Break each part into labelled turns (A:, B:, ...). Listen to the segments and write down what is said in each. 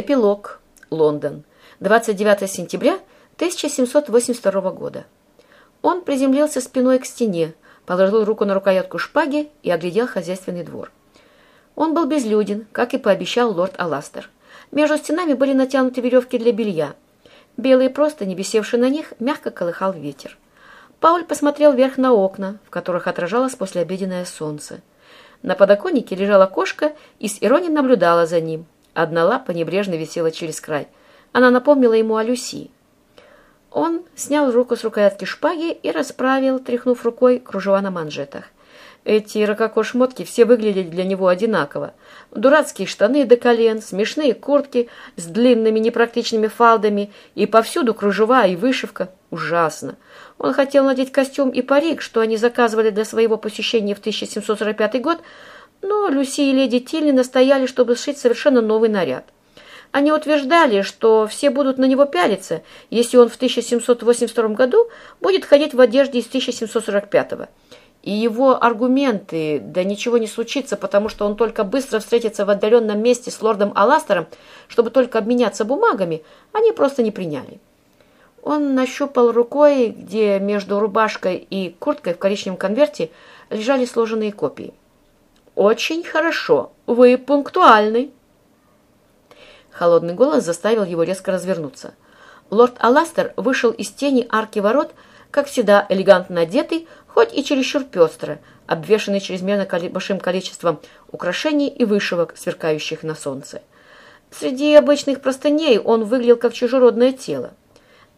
A: Эпилог. Лондон. 29 сентября 1782 года. Он приземлился спиной к стене, положил руку на рукоятку шпаги и оглядел хозяйственный двор. Он был безлюден, как и пообещал лорд Аластер. Между стенами были натянуты веревки для белья. Белые простыни, висевшие на них, мягко колыхал ветер. Пауль посмотрел вверх на окна, в которых отражалось послеобеденное солнце. На подоконнике лежала кошка и с иронией наблюдала за ним. Одна лапа небрежно висела через край. Она напомнила ему о Люси. Он снял руку с рукоятки шпаги и расправил, тряхнув рукой, кружева на манжетах. Эти рококо-шмотки все выглядели для него одинаково. Дурацкие штаны до колен, смешные куртки с длинными непрактичными фалдами и повсюду кружева и вышивка. Ужасно. Он хотел надеть костюм и парик, что они заказывали для своего посещения в 1745 год, но Люси и леди Тилли настояли, чтобы сшить совершенно новый наряд. Они утверждали, что все будут на него пялиться, если он в 1782 году будет ходить в одежде из 1745 -го. И его аргументы «да ничего не случится, потому что он только быстро встретится в отдаленном месте с лордом Аластером, чтобы только обменяться бумагами», они просто не приняли. Он нащупал рукой, где между рубашкой и курткой в коричневом конверте лежали сложенные копии. «Очень хорошо. Вы пунктуальны». Холодный голос заставил его резко развернуться. Лорд Аластер вышел из тени арки ворот, как всегда элегантно одетый, хоть и чересчур пестро, обвешанный чрезмерно большим количеством украшений и вышивок, сверкающих на солнце. Среди обычных простыней он выглядел как чужеродное тело.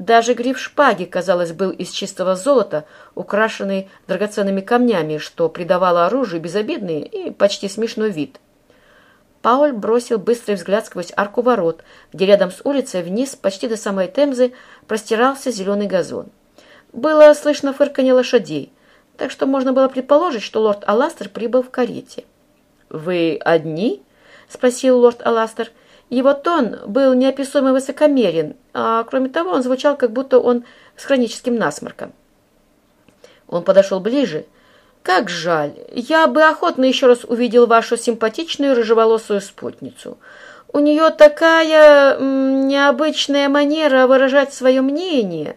A: Даже гриф шпаги, казалось, был из чистого золота, украшенный драгоценными камнями, что придавало оружию безобидный и почти смешной вид. Пауль бросил быстрый взгляд сквозь арку ворот, где рядом с улицей вниз, почти до самой Темзы, простирался зеленый газон. Было слышно фырканье лошадей, так что можно было предположить, что лорд Аластер прибыл в карете. «Вы одни?» — спросил лорд Аластер. Его тон был неописуемо высокомерен, а кроме того он звучал, как будто он с хроническим насморком. Он подошел ближе. «Как жаль! Я бы охотно еще раз увидел вашу симпатичную рыжеволосую спутницу. У нее такая необычная манера выражать свое мнение».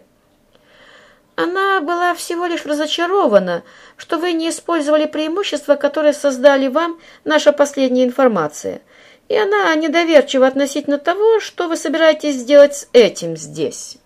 A: Она была всего лишь разочарована, что вы не использовали преимущества, которые создали вам наша последняя информация – и она недоверчива относительно того, что вы собираетесь сделать с этим здесь».